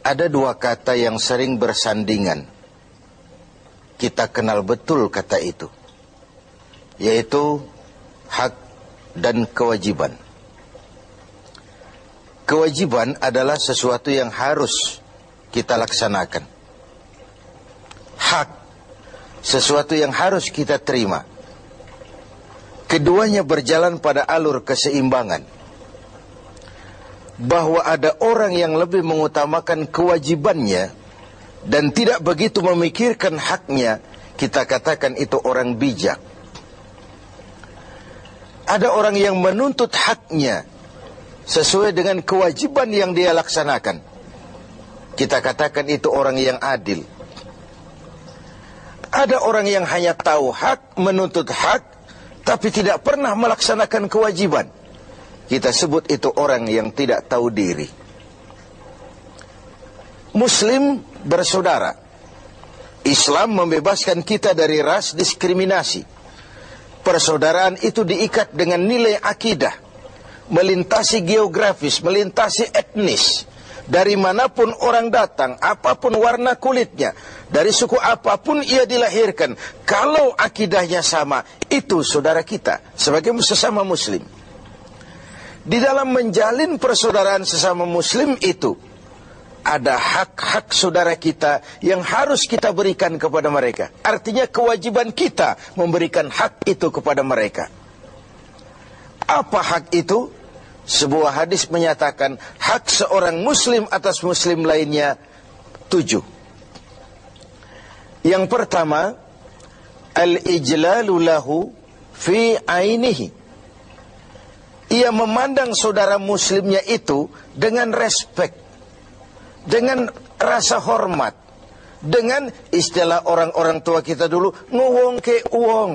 ada dua kata yang sering bersandingan. Kita kenal betul kata itu. Yaitu hak dan kewajiban. Kewajiban adalah sesuatu yang harus kita laksanakan. Hak, sesuatu yang harus kita terima. Keduanya berjalan pada alur keseimbangan bahwa ada orang yang lebih mengutamakan kewajibannya dan tidak begitu memikirkan haknya, kita katakan itu orang bijak. Ada orang yang menuntut haknya sesuai dengan kewajiban yang dia laksanakan. Kita katakan itu orang yang adil. Ada orang yang hanya tahu hak, menuntut hak, tapi tidak pernah melaksanakan kewajiban. Kita sebut itu orang yang tidak tahu diri. Muslim bersaudara. Islam membebaskan kita dari ras diskriminasi. Persaudaraan itu diikat dengan nilai akidah. Melintasi geografis, melintasi etnis. Dari mana pun orang datang, apa pun warna kulitnya, dari suku apa pun ia dilahirkan, kalau akidahnya sama, itu saudara kita sebagai sesama muslim. Di dalam menjalin persaudaraan sesama muslim itu ada hak-hak saudara kita yang harus kita berikan kepada mereka. Artinya kewajiban kita memberikan hak itu kepada mereka. Apa hak itu? Sebuah hadis menyatakan hak seorang muslim atas muslim lainnya tujuh. Yang pertama, al-ijlalu lahu fi ainihi ia memandang saudara muslimnya itu dengan respek, dengan rasa hormat, dengan istilah orang-orang tua kita dulu, ngowong ke uang.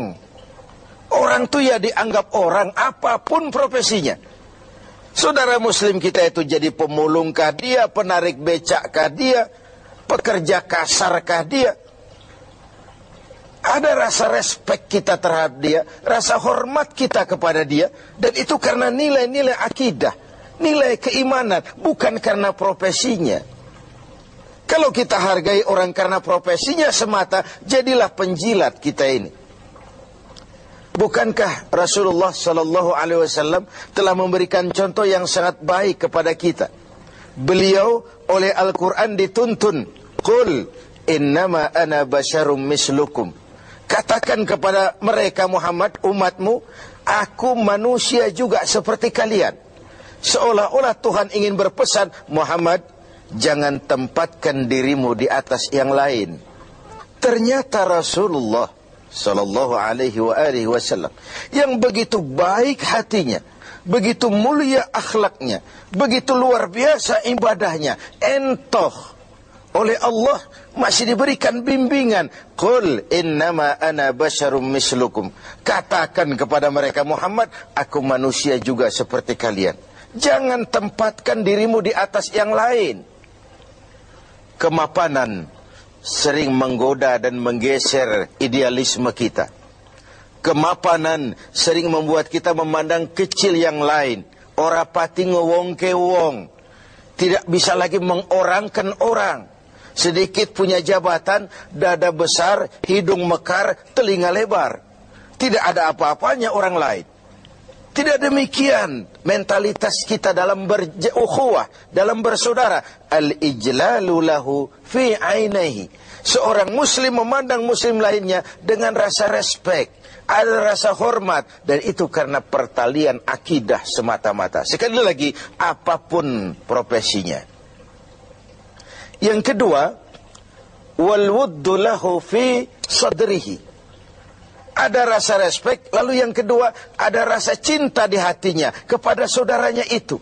Orang tuh ya dianggap orang apa pun profesinya. Saudara muslim kita itu jadi pemulungkah dia, penarik becakkah dia, pekerja kasarkah dia. Ada rasa respek kita terhadap dia, rasa hormat kita kepada dia, dan itu karena nilai-nilai akidah, nilai keimanan, bukan karena profesinya. Kalau kita hargai orang karena profesinya semata, jadilah penjilat kita ini. Bukankah Rasulullah Sallallahu Alaihi Wasallam telah memberikan contoh yang sangat baik kepada kita? Beliau oleh Al-Quran dituntun, Qul innama ana basyarum mislukum. Katakan kepada mereka Muhammad umatmu, aku manusia juga seperti kalian. Seolah-olah Tuhan ingin berpesan, Muhammad, jangan tempatkan dirimu di atas yang lain. Ternyata Rasulullah sallallahu alaihi wa alihi wasallam yang begitu baik hatinya, begitu mulia akhlaknya, begitu luar biasa ibadahnya, entoh oleh Allah masih diberikan bimbingan. Qul innama ana basyarum mislukum. Katakan kepada mereka Muhammad, aku manusia juga seperti kalian. Jangan tempatkan dirimu di atas yang lain. Kemapanan sering menggoda dan menggeser idealisme kita. Kemapanan sering membuat kita memandang kecil yang lain. Ora pati ngewong ke wong. Tidak bisa lagi mengorangkan orang sedikit punya jabatan, dada besar, hidung mekar, telinga lebar. Tidak ada apa-apanya orang lain. Tidak demikian mentalitas kita dalam berukhuwah, dalam bersaudara. Al-ijlalu lahu fi ainihi. Seorang muslim memandang muslim lainnya dengan rasa respek, ada rasa hormat dan itu karena pertalian akidah semata-mata. Sekali lagi, apa pun profesinya. Yang kedua, wal wuddu lahu fi sadrihi. Ada rasa respek, lalu yang kedua ada rasa cinta di hatinya kepada saudaranya itu.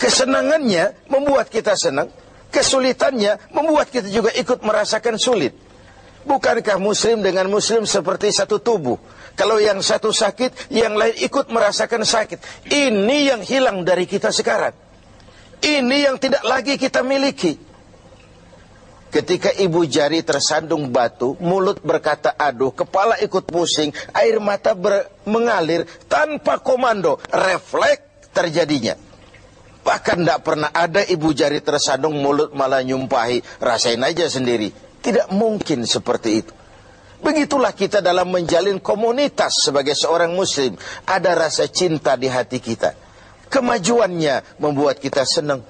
Kesenangannya membuat kita senang, kesulitannya membuat kita juga ikut merasakan sulit. Bukankah muslim dengan muslim seperti satu tubuh? Kalau yang satu sakit, yang lain ikut merasakan sakit. Ini yang hilang dari kita sekarang. Ini yang tidak lagi kita miliki. Ketika ibu jari tersandung batu, mulut berkata aduh, kepala ikut pusing, air mata mengalir tanpa komando, refleks terjadinya. Bahkan tidak pernah ada ibu jari tersandung mulut malah nyumpahi. Rasain aja sendiri. Tidak mungkin seperti itu. Begitulah kita dalam menjalin komunitas sebagai seorang muslim. Ada rasa cinta di hati kita. Kemajuannya membuat kita senang.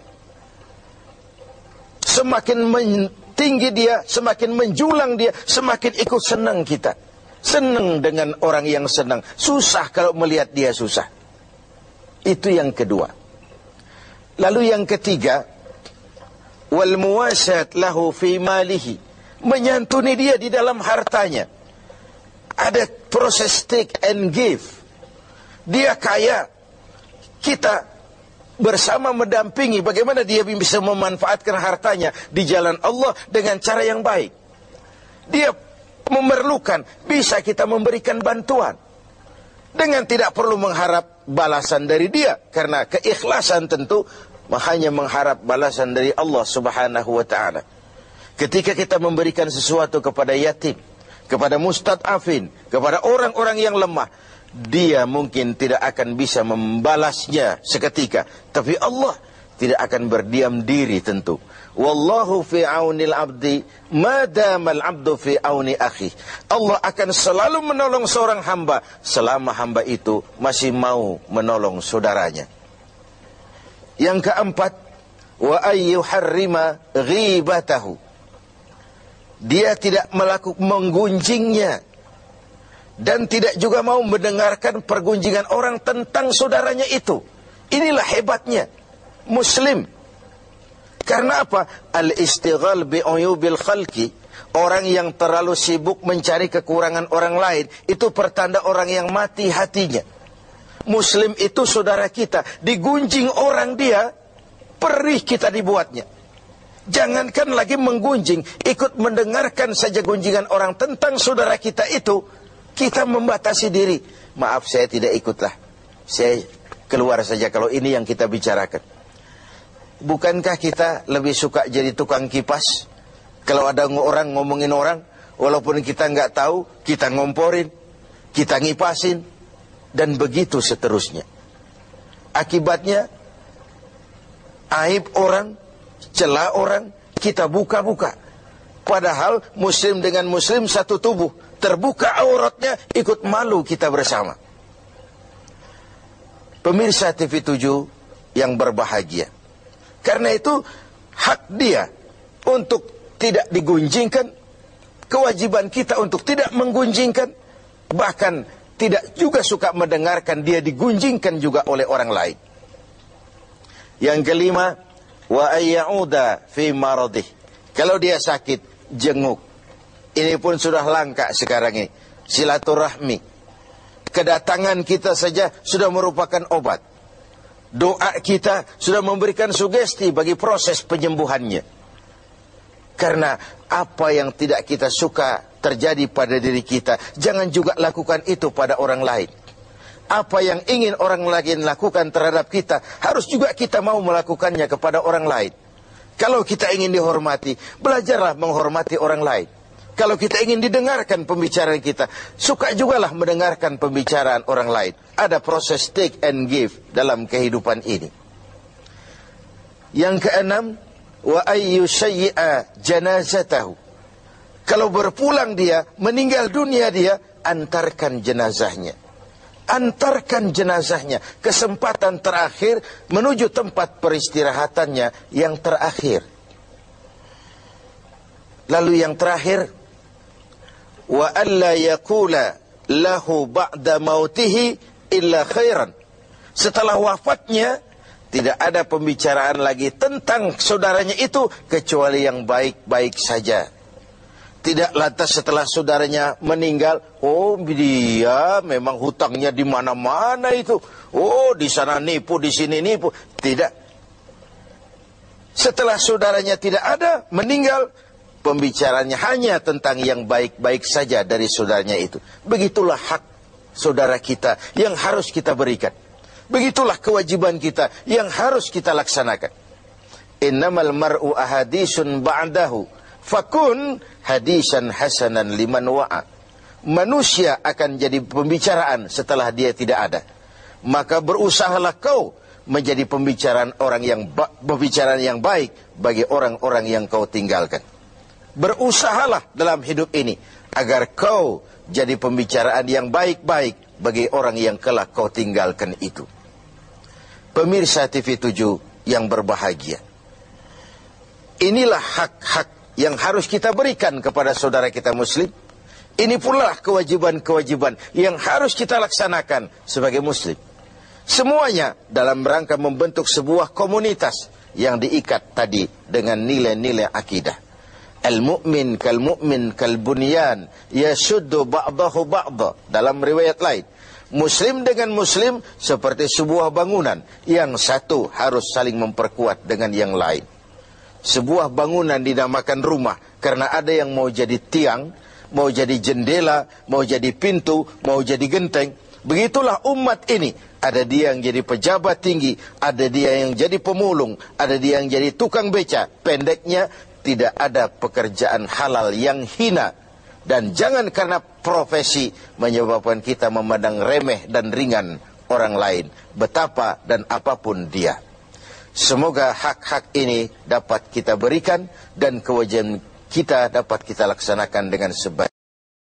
Semakin tinggi dia, semakin menjulang dia, semakin ikut senang kita. Senang dengan orang yang senang. Susah kalau melihat dia susah. Itu yang kedua. Lalu yang ketiga, wal muwasat lahu fi malihi. Menyantuni dia di dalam hartanya. Ada proses take and give. Dia kaya, kita bersama mendampingi bagaimana dia bisa memanfaatkan hartanya di jalan Allah dengan cara yang baik. Dia memerlukan, bisa kita memberikan bantuan. Dengan tidak perlu mengharap balasan dari dia. Karena keikhlasan tentu hanya mengharap balasan dari Allah subhanahu wa ta'ala. Ketika kita memberikan sesuatu kepada yatim, kepada mustad'afin, kepada orang-orang yang lemah, dia mungkin tidak akan bisa membalasnya seketika. Tapi Allah tidak akan berdiam diri tentu. Wallahu fi aunil abdi madamal abdu fi auni akhi. Allah akan selalu menolong seorang hamba selama hamba itu masih mau menolong saudaranya. Yang keempat, wa ayyuharrima ghibatahu. Dia tidak melakukan menggunjingnya dan tidak juga mau mendengarkan pergunjingan orang tentang saudaranya itu. Inilah hebatnya muslim karena apa? Al-istighal bi'uyubil khalqi. Orang yang terlalu sibuk mencari kekurangan orang lain. Itu pertanda orang yang mati hatinya. Muslim itu saudara kita. Digunjing orang dia. Perih kita dibuatnya. Jangankan lagi menggunjing. Ikut mendengarkan saja gunjingan orang tentang saudara kita itu. Kita membatasi diri. Maaf saya tidak ikutlah. Saya keluar saja kalau ini yang kita bicarakan. Bukankah kita lebih suka jadi tukang kipas? Kalau ada orang ngomongin orang, walaupun kita nggak tahu, kita ngomporin, kita ngipasin, dan begitu seterusnya. Akibatnya, aib orang, celah orang, kita buka-buka. Padahal muslim dengan muslim satu tubuh. Terbuka auratnya, ikut malu kita bersama. Pemirsa TV 7 yang berbahagia. Karena itu hak dia untuk tidak digunjingkan, kewajiban kita untuk tidak menggunjingkan, bahkan tidak juga suka mendengarkan dia digunjingkan juga oleh orang lain. Yang kelima, wa ayyauda fi maradih. Kalau dia sakit, jenguk. Ini pun sudah langka sekarang ini. Silaturahmi. Kedatangan kita saja sudah merupakan obat doa kita sudah memberikan sugesti bagi proses penyembuhannya. Karena apa yang tidak kita suka terjadi pada diri kita, jangan juga lakukan itu pada orang lain. Apa yang ingin orang lain lakukan terhadap kita, harus juga kita mau melakukannya kepada orang lain. Kalau kita ingin dihormati, belajarlah menghormati orang lain. Kalau kita ingin didengarkan pembicaraan kita, suka juga lah mendengarkan pembicaraan orang lain. Ada proses take and give dalam kehidupan ini. Yang keenam, wa ayyu syai'a janazatahu. Kalau berpulang dia, meninggal dunia dia, antarkan jenazahnya. Antarkan jenazahnya. Kesempatan terakhir menuju tempat peristirahatannya yang terakhir. Lalu yang terakhir, wa alla yaqula lahu ba'da mautihi illa khairan. Setelah wafatnya tidak ada pembicaraan lagi tentang saudaranya itu kecuali yang baik-baik saja. Tidak lantas setelah saudaranya meninggal, oh dia memang hutangnya di mana-mana itu. Oh di sana nipu, di sini nipu. Tidak. Setelah saudaranya tidak ada, meninggal, pembicaranya hanya tentang yang baik-baik saja dari saudaranya itu. Begitulah hak saudara kita yang harus kita berikan. Begitulah kewajiban kita yang harus kita laksanakan. Innamal mar'u ahadisun ba'dahu fakun hadisan hasanan liman wa'a. Manusia akan jadi pembicaraan setelah dia tidak ada. Maka berusahalah kau menjadi pembicaraan orang yang pembicaraan yang baik bagi orang-orang yang kau tinggalkan. Berusahalah dalam hidup ini agar kau jadi pembicaraan yang baik-baik bagi orang yang kelak kau tinggalkan itu. Pemirsa TV 7 yang berbahagia. Inilah hak-hak yang harus kita berikan kepada saudara kita muslim. Ini pula kewajiban-kewajiban yang harus kita laksanakan sebagai muslim. Semuanya dalam rangka membentuk sebuah komunitas yang diikat tadi dengan nilai-nilai akidah. Al-mu'min kal-mu'min kal-bunyan yasuddu ba'dahu ba'da dalam riwayat lain. Muslim dengan muslim seperti sebuah bangunan yang satu harus saling memperkuat dengan yang lain. Sebuah bangunan dinamakan rumah karena ada yang mau jadi tiang, mau jadi jendela, mau jadi pintu, mau jadi genteng. Begitulah umat ini ada dia yang jadi pejabat tinggi, ada dia yang jadi pemulung, ada dia yang jadi tukang beca. Pendeknya, tidak ada pekerjaan halal yang hina. Dan jangan karena profesi menyebabkan kita memandang remeh dan ringan orang lain. Betapa dan apa pun dia. Semoga hak-hak ini dapat kita berikan dan kewajiban kita dapat kita laksanakan dengan sebaik.